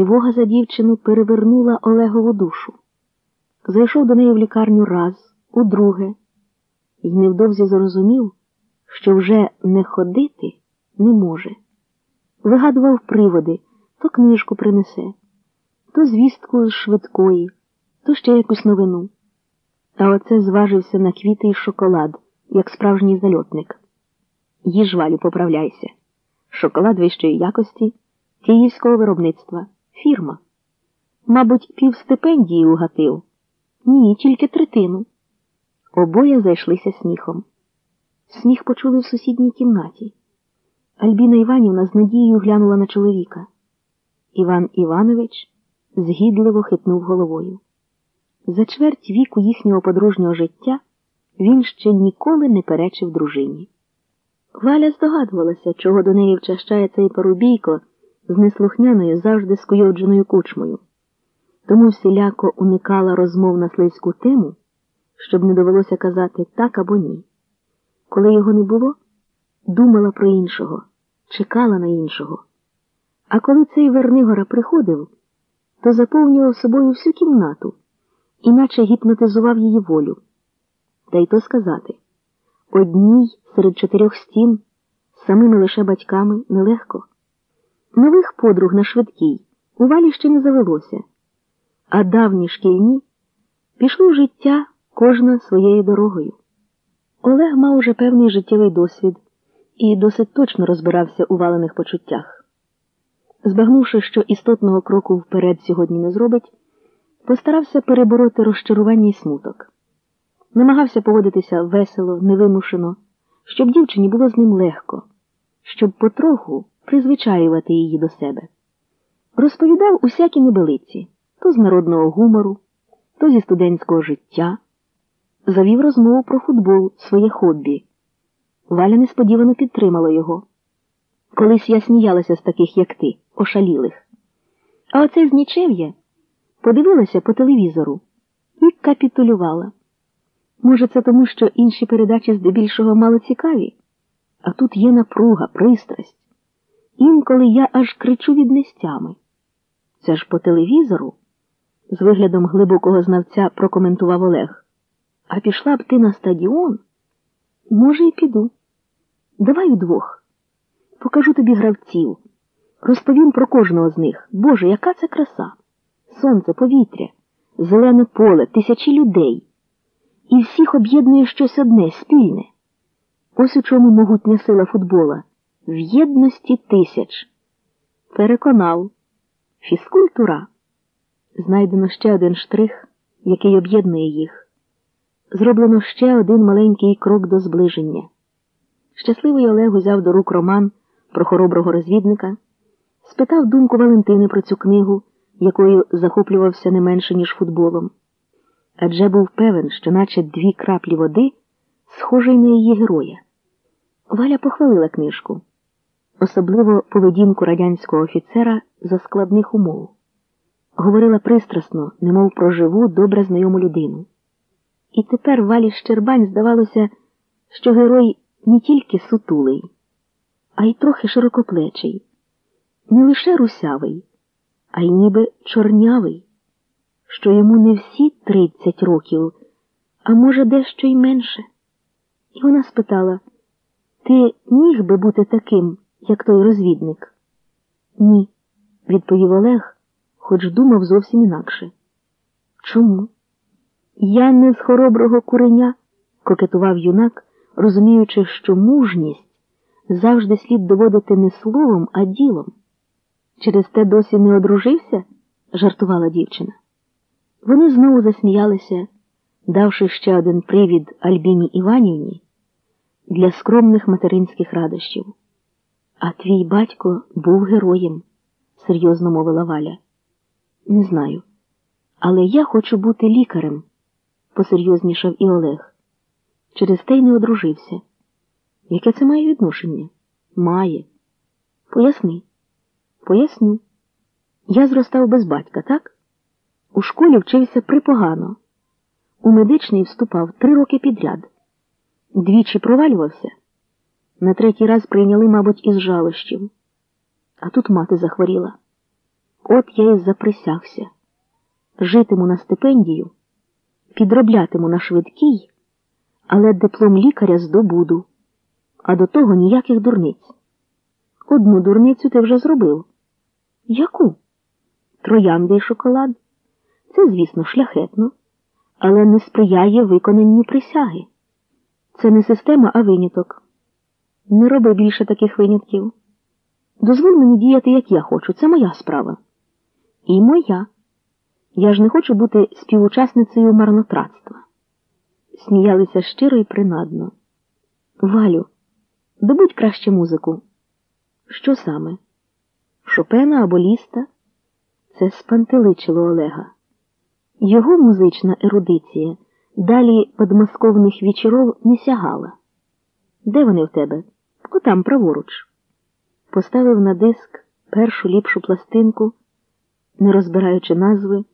Тривога за дівчину перевернула Олегову душу. Зайшов до неї в лікарню раз, удруге, і невдовзі зрозумів, що вже не ходити не може. Вигадував приводи, то книжку принесе, то звістку з швидкої, то ще якусь новину. А оце зважився на квіти і шоколад, як справжній зальотник. Їж валю, поправляйся. Шоколад вищої якості, київського виробництва, фірма. Мабуть, пів стипендії угатив. Ні, тільки третину. Обоє зайшлися сміхом. Сміх почули в сусідній кімнаті. Альбіна Іванівна з надією глянула на чоловіка. Іван Іванович згідливо хитнув головою. За чверть віку їхнього подружнього життя він ще ніколи не перечив дружині. Валя здогадувалася, чого до неї вчащає цей порубійко з неслухняною завжди скуйовдженою кучмою, тому всіляко уникала розмов на слизьку тему, щоб не довелося казати так або ні. Коли його не було, думала про іншого, чекала на іншого. А коли цей Вернигора приходив, то заповнював собою всю кімнату, іначе гіпнотизував її волю. Та й то сказати одній серед чотирьох стін, самими лише батьками, нелегко. Нових подруг на швидкій у валі ще не завелося, а давні шкільні пішли в життя кожна своєю дорогою. Олег мав уже певний життєвий досвід і досить точно розбирався у валених почуттях. Збагнувши, що істотного кроку вперед сьогодні не зробить, постарався перебороти розчарування і смуток. Намагався поводитися весело, невимушено, щоб дівчині було з ним легко, щоб потроху призвичаювати її до себе. Розповідав усякі небелиці то з народного гумору, то зі студентського життя, завів розмову про футбол, своє хобі. Валя несподівано підтримала його. Колись я сміялася з таких, як ти, ошалілих. А оце з нічев'я подивилася по телевізору і капітулювала. Може, це тому, що інші передачі здебільшого мало цікаві, а тут є напруга, пристрасть. Інколи я аж кричу від нестями. Це ж по телевізору, з виглядом глибокого знавця прокоментував Олег. А пішла б ти на стадіон? Може, і піду. Давай удвох. Покажу тобі гравців. Розповім про кожного з них. Боже, яка це краса! Сонце, повітря, зелене поле, тисячі людей. І всіх об'єднує щось одне, спільне. Ось у чому могутня сила футбола в єдності тисяч. Переконав фізкультура. Знайдено ще один штрих, який об'єднує їх. Зроблено ще один маленький крок до зближення. Щасливий Олег узяв до рук роман про хороброго розвідника, спитав думку Валентини про цю книгу, якою захоплювався не менше, ніж футболом. Адже був певен, що, наче дві краплі води, схожий на її героя. Валя похвалила книжку, особливо поведінку радянського офіцера за складних умов. Говорила пристрасно, немов про живу, добре знайому людину. І тепер Валі Щербань здавалося, що герой не тільки сутулий, а й трохи широкоплечий, не лише русявий, а й ніби чорнявий, що йому не всі тридцять років, а може, дещо й менше. І вона спитала Ти міг би бути таким, як той розвідник? Ні, відповів Олег, хоч думав зовсім інакше. Чому? Я не з хороброго куреня, кокетував юнак, розуміючи, що мужність завжди слід доводити не словом, а ділом. Через те досі не одружився? жартувала дівчина. Вони знову засміялися, давши ще один привід Альбіні Іванівні для скромних материнських радощів. А твій батько був героєм, серйозно мовила Валя. Не знаю. Але я хочу бути лікарем, посерйознішав і Олег. Через те й не одружився. Яке це має відношення? Має. Поясни. Поясню. Я зростав без батька, так? У школі вчився припогано. У медичний вступав три роки підряд. Двічі провалювався. На третій раз прийняли, мабуть, із жалощів. А тут мати захворіла. От я й заприсягся. Житиму на стипендію, підроблятиму на швидкій, але диплом лікаря здобуду, а до того ніяких дурниць. Одну дурницю ти вже зробив. Яку? Троянди й шоколад. Це, звісно, шляхетно, але не сприяє виконанню присяги. Це не система, а виняток. Не роби більше таких винятків. Дозволь мені діяти, як я хочу, це моя справа. І моя. Я ж не хочу бути співучасницею марнотратства. Сміялися щиро і принадно. Валю, добудь краще музику. Що саме? Шопена або ліста? Це спантеличило Олега. Його музична ерудиція далі подмосковних вечоров не сягала. Де вони в тебе? Отам праворуч. Поставив на диск першу ліпшу пластинку, не розбираючи назви.